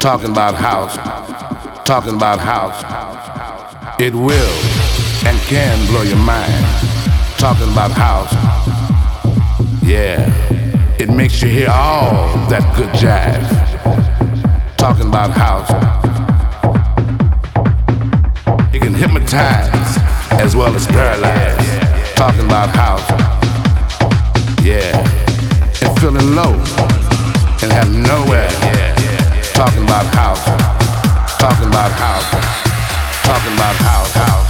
Talking about house, talking about house. It will and can blow your mind. Talking about house. Yeah, it makes you hear all that good jazz. Talking about house. It can hypnotize as well as paralyze. Talking about house. Yeah, and feeling low and have nowhere. Talking about how. Talking about house. Talking about how. how.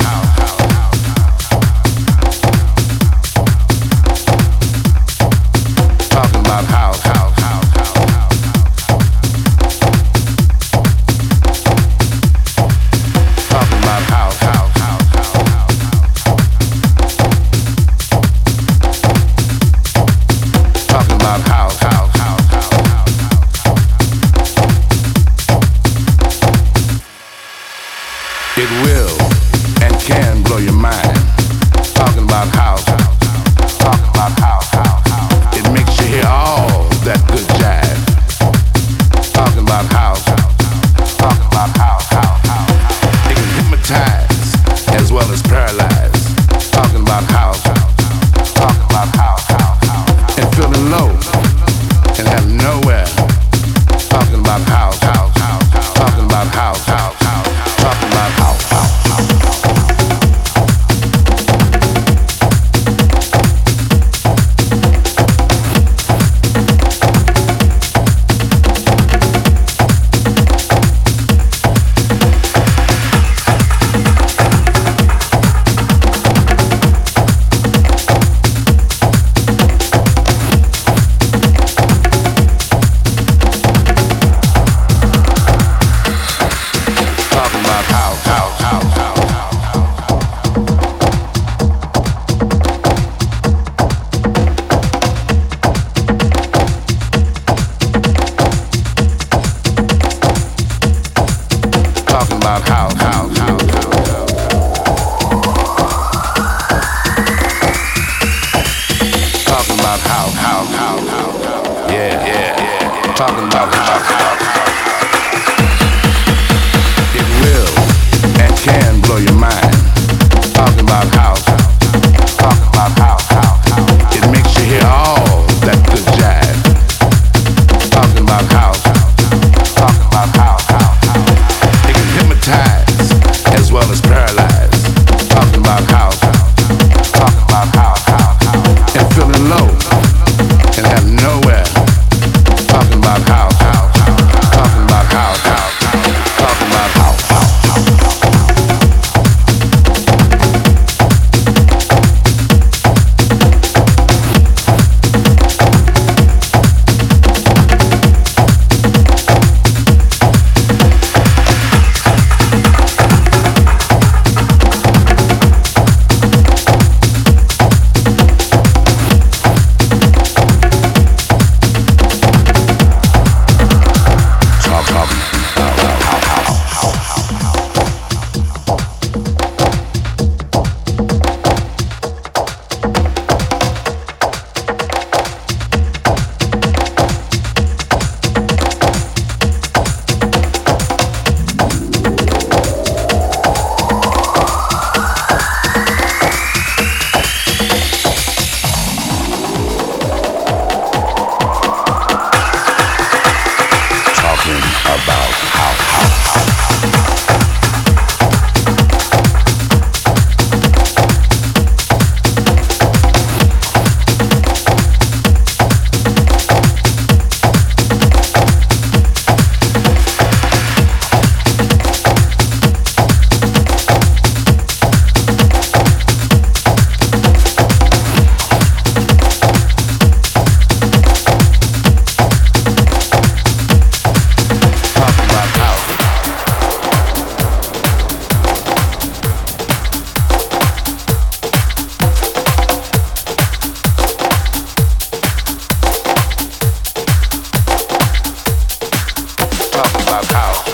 talk about how.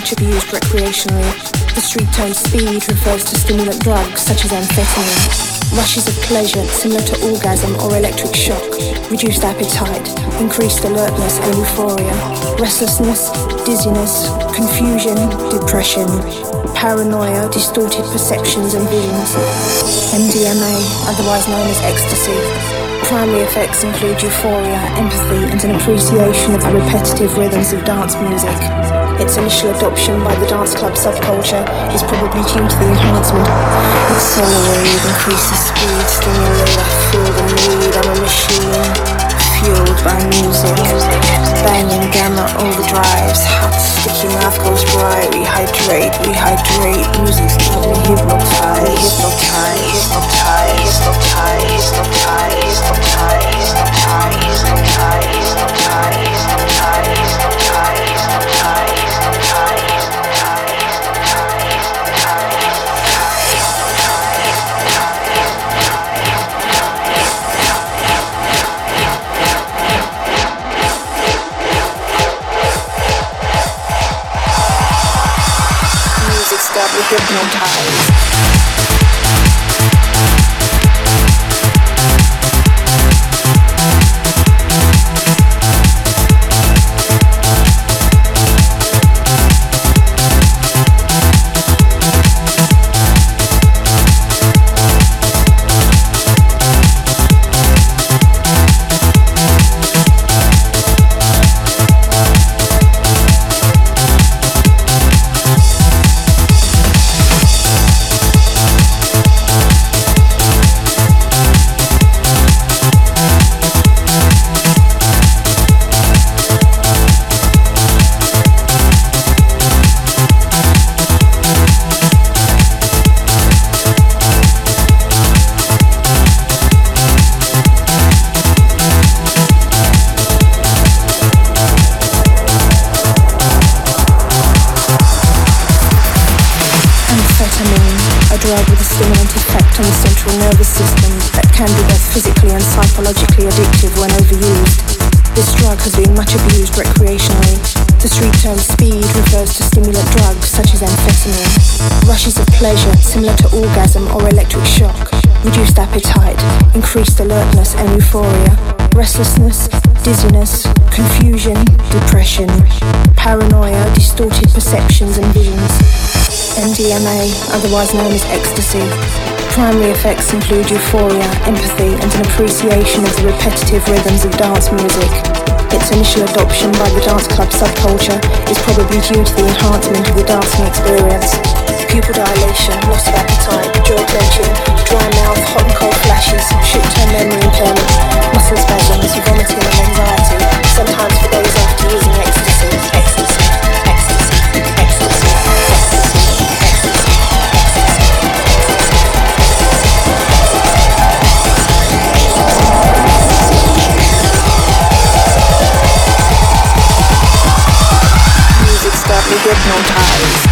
Much abused recreationally. The street term speed refers to stimulant drugs such as amphetamine. Rushes of pleasure similar to orgasm or electric shock, reduced appetite, increased alertness and euphoria, restlessness, dizziness, confusion, depression, paranoia, distorted perceptions and visions. MDMA, otherwise known as ecstasy. Primary effects include euphoria, empathy, and an appreciation of the repetitive rhythms of dance music. Its initial adoption by the dance club subculture is probably due to the enhancement. Accelerate, increase the speed, stimulate, feel the need, I'm a machine fueled by music. Banging gamma overdrives, hot sticky mouth goes dry. We hydrate, we hydrate. Music's got me hypnotized, hypnotized, hypnotized, hypnotized, hypnotized, hypnotized, give no time. Increased alertness and euphoria, restlessness, dizziness, confusion, depression, paranoia, distorted perceptions and visions. MDMA, otherwise known as ecstasy. Primary effects include euphoria, empathy, and an appreciation of the repetitive rhythms of dance music. Its initial adoption by the dance club subculture is probably due to the enhancement of the dancing experience. Pupil dilation, loss of appetite, jaw clenching, dry mouth, hot and cold flashes, short-term memory impairment, muscle spasms, vomiting and anxiety, sometimes for days after using ecstasy. ecstasy. Music's got me hypnotized.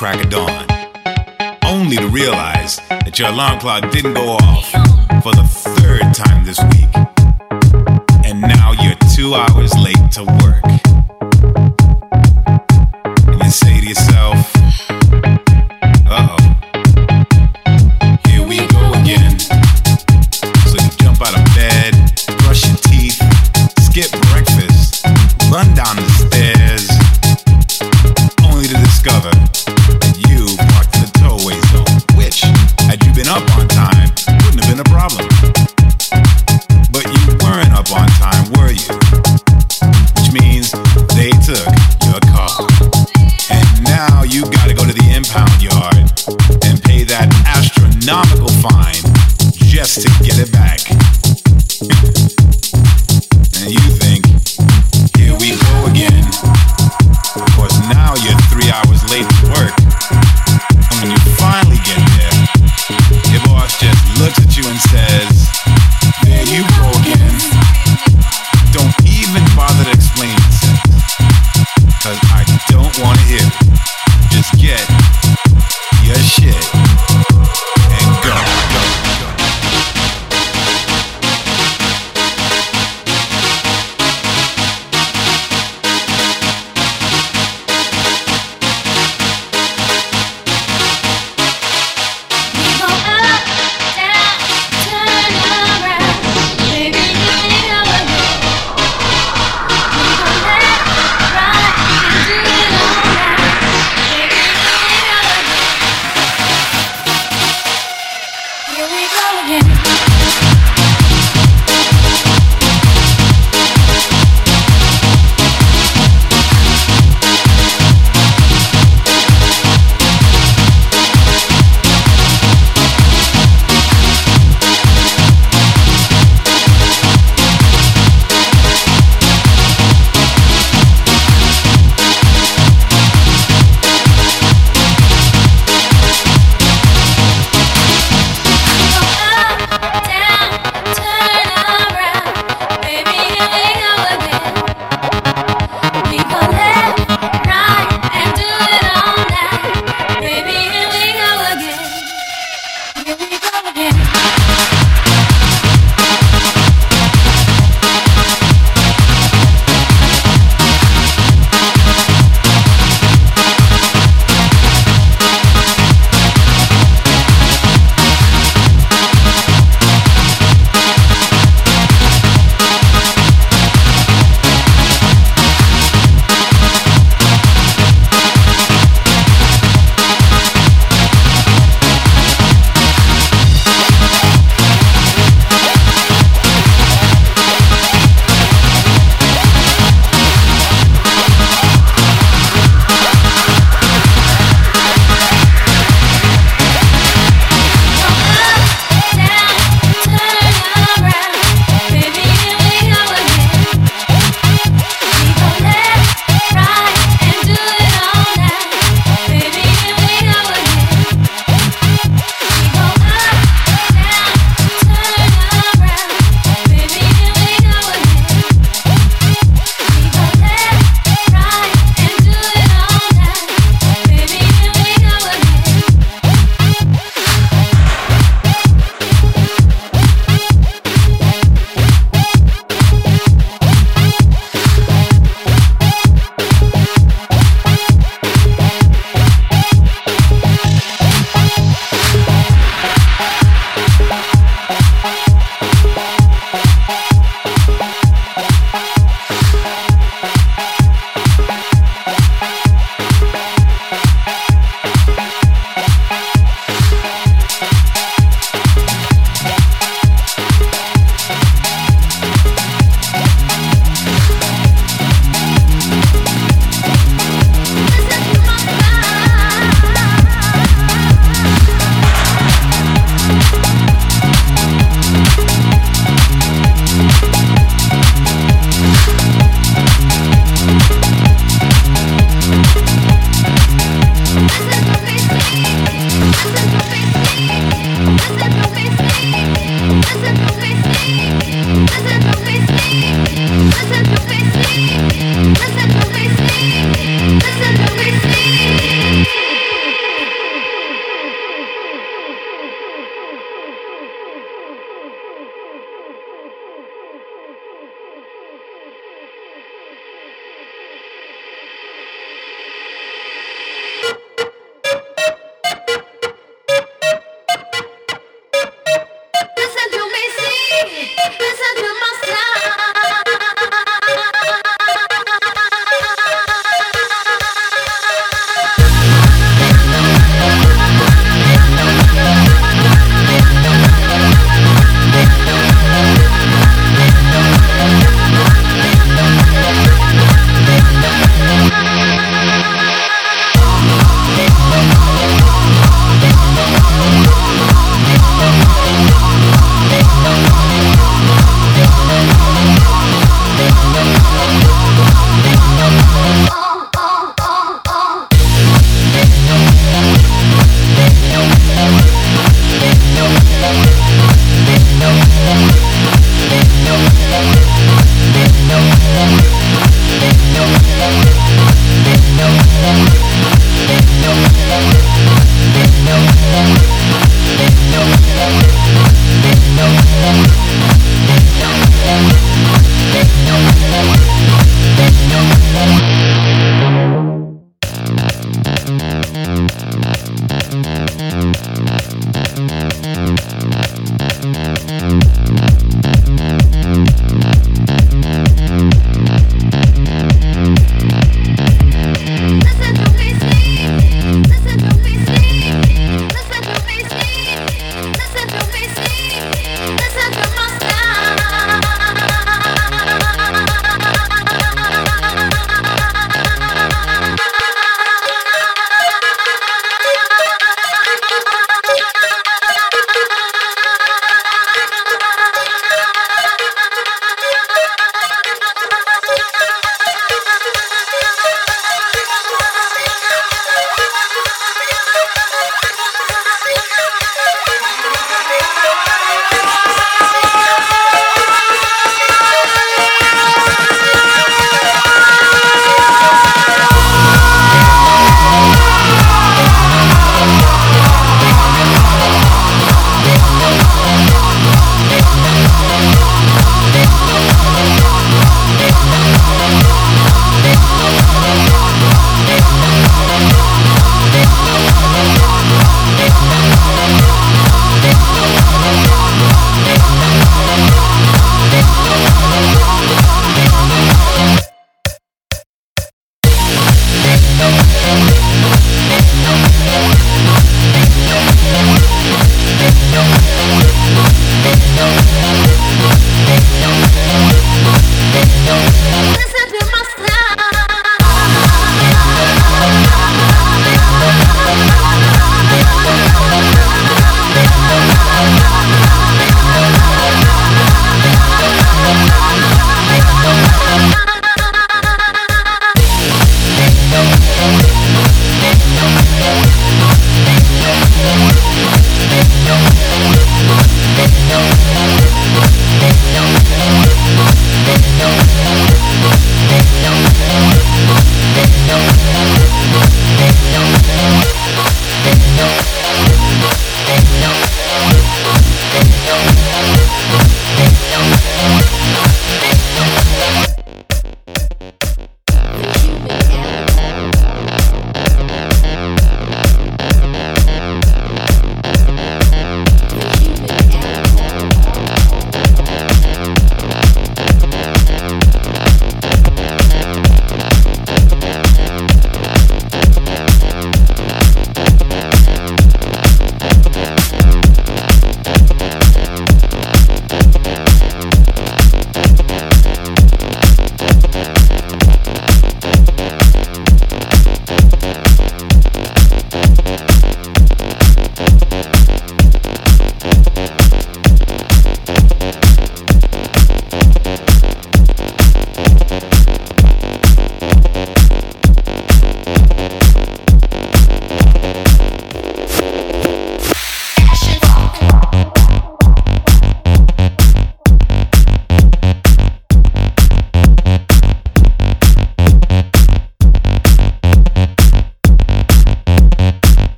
crack of dawn, only to realize that your alarm clock didn't go off for the third time this week.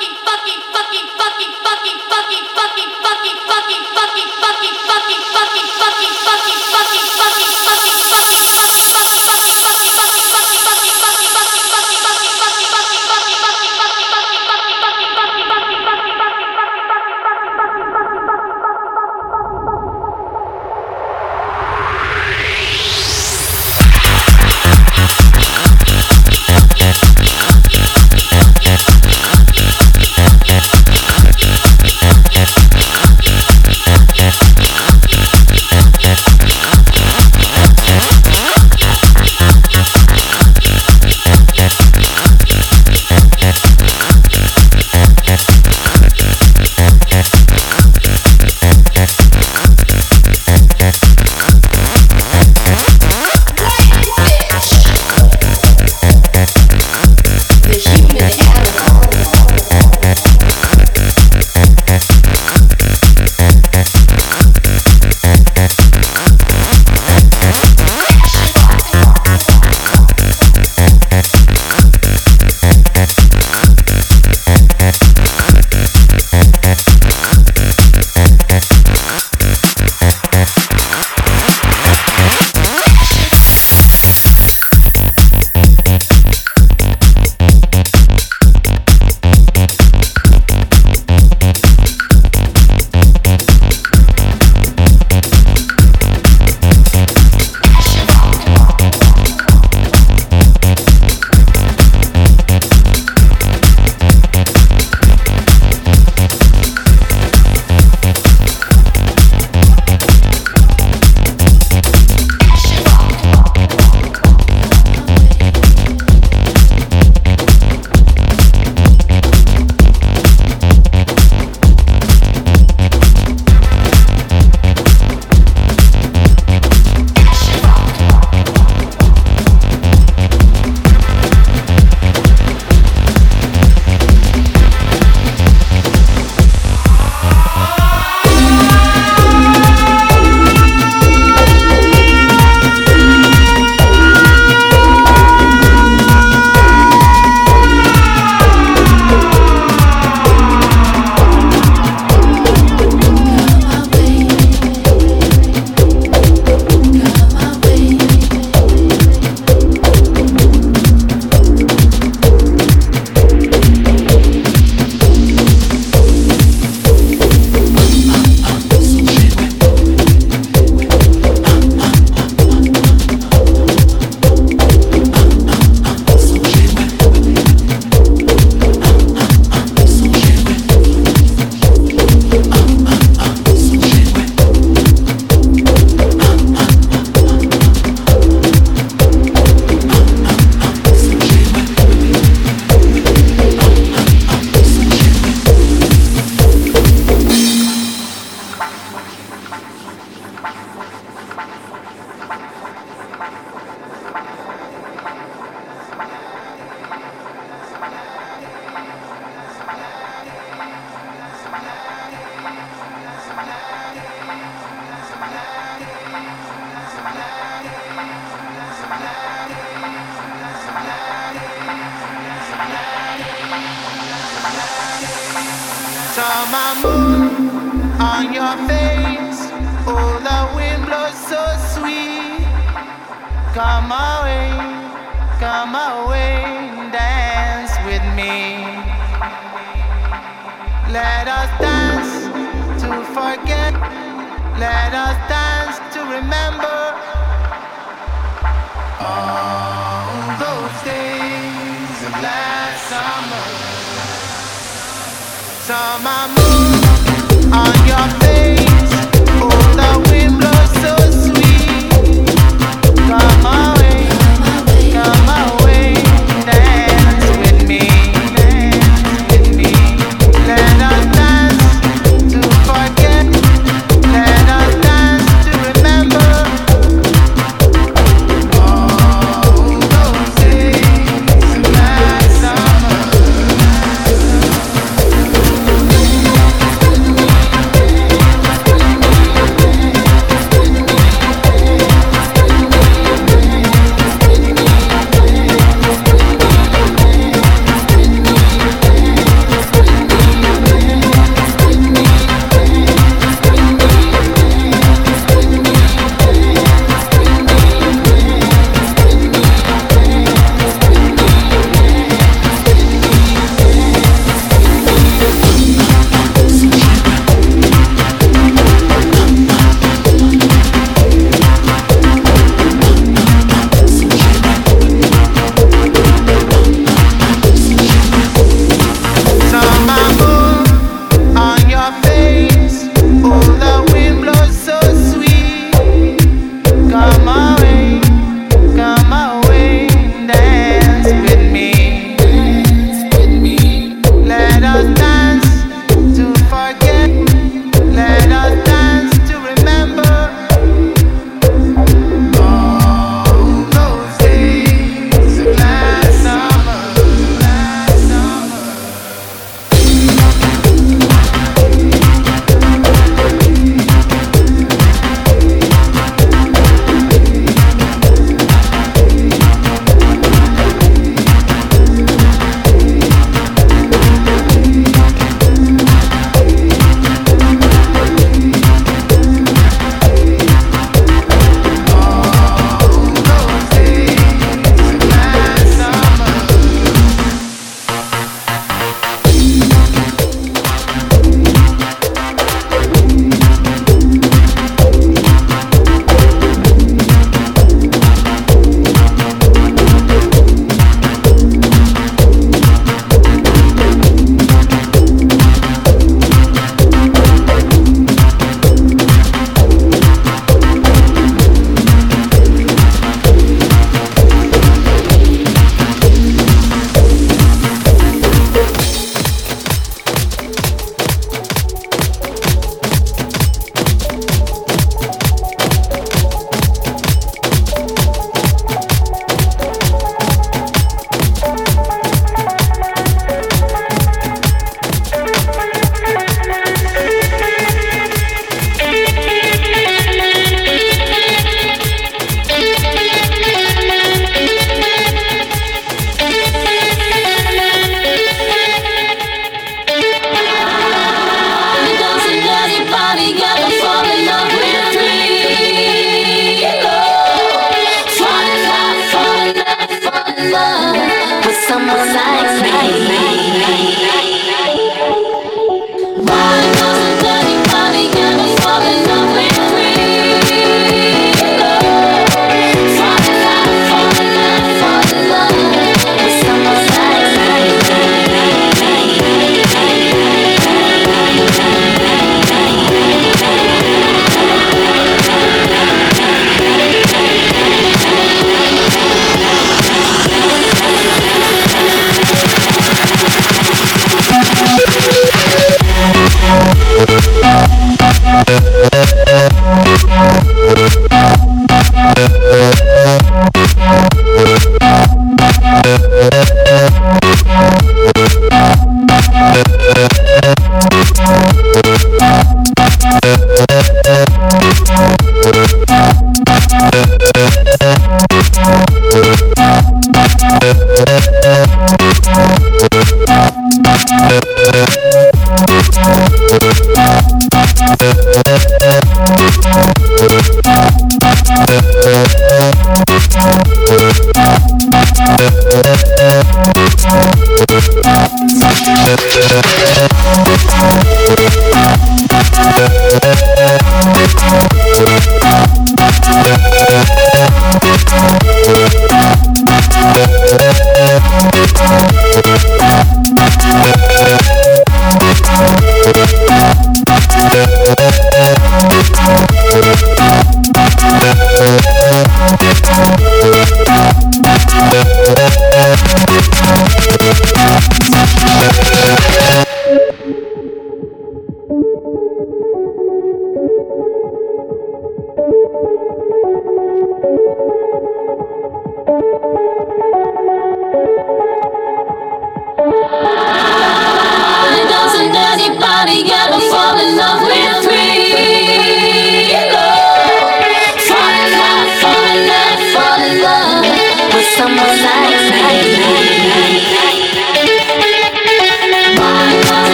Thank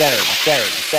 Saturday, Saturday.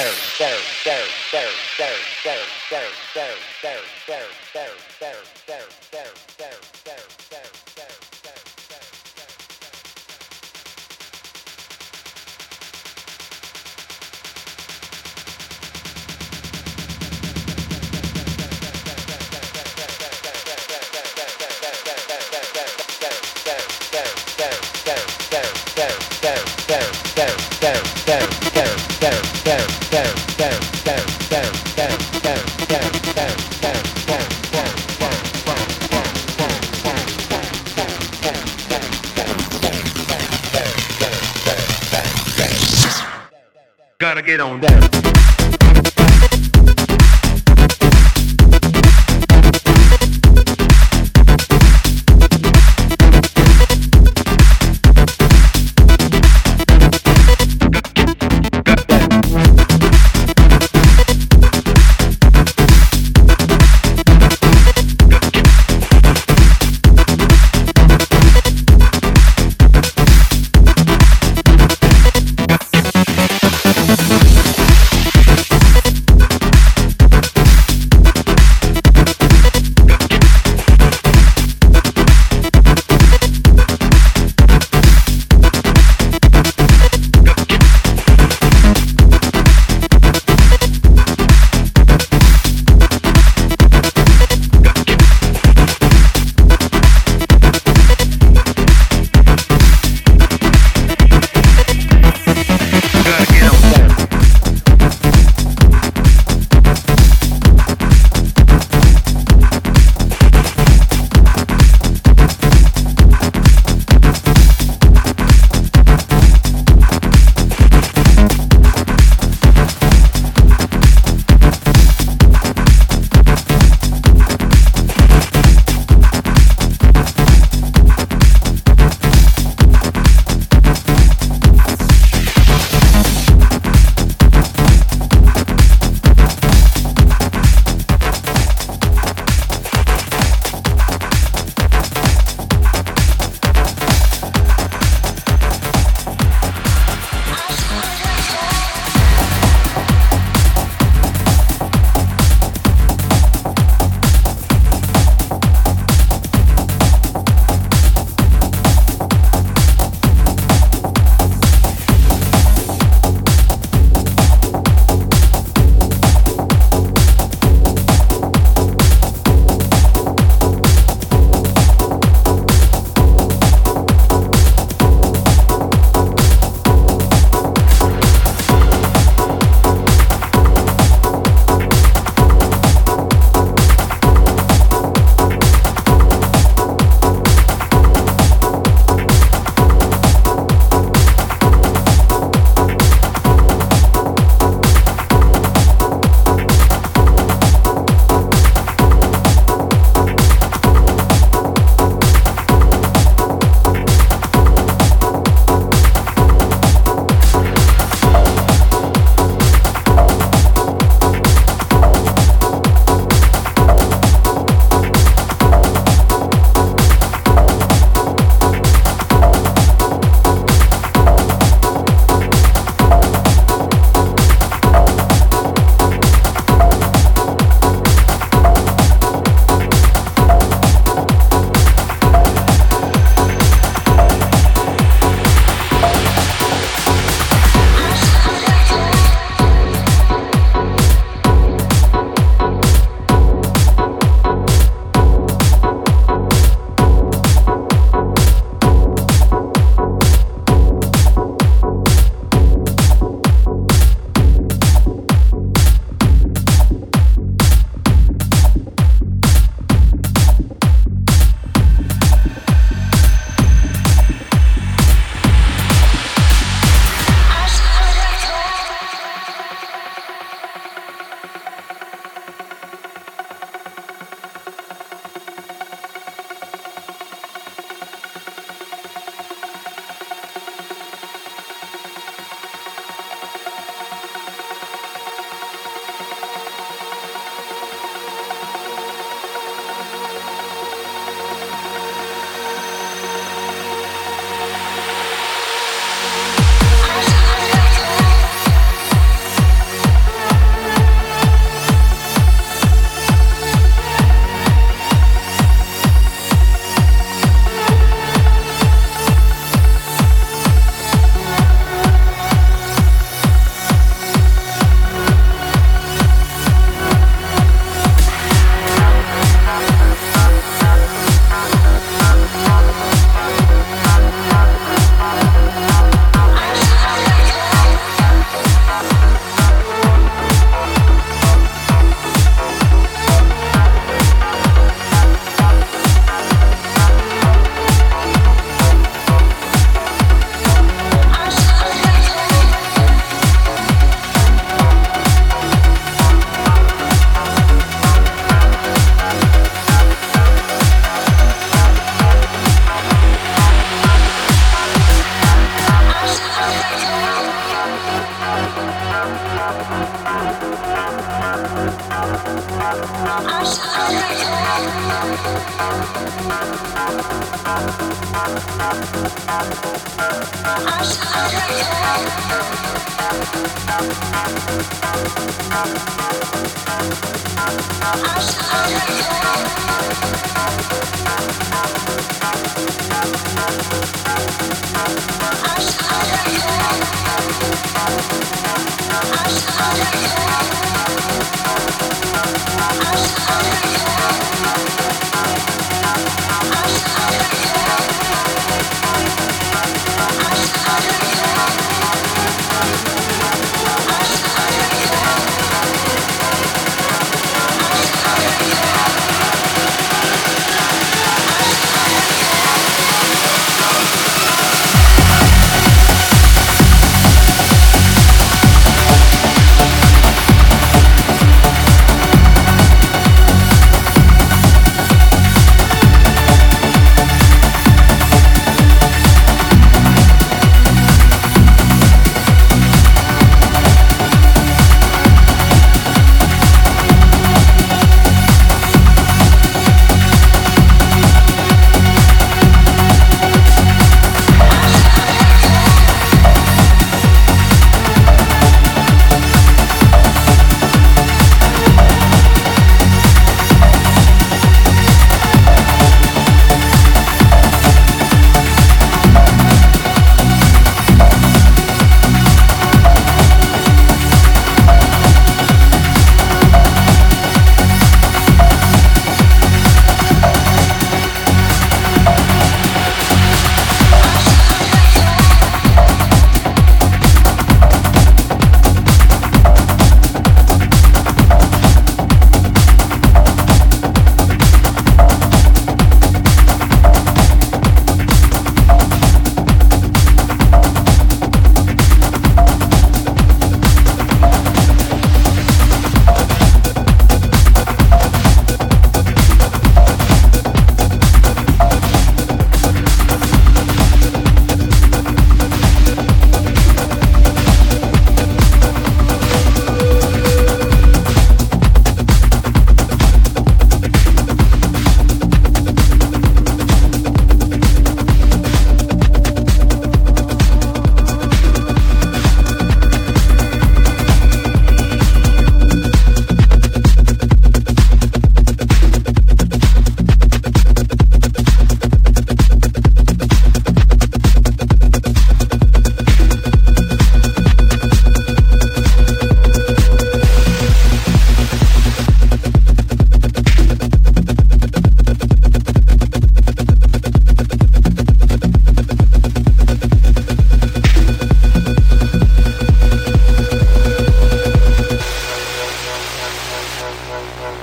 Thank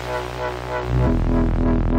you.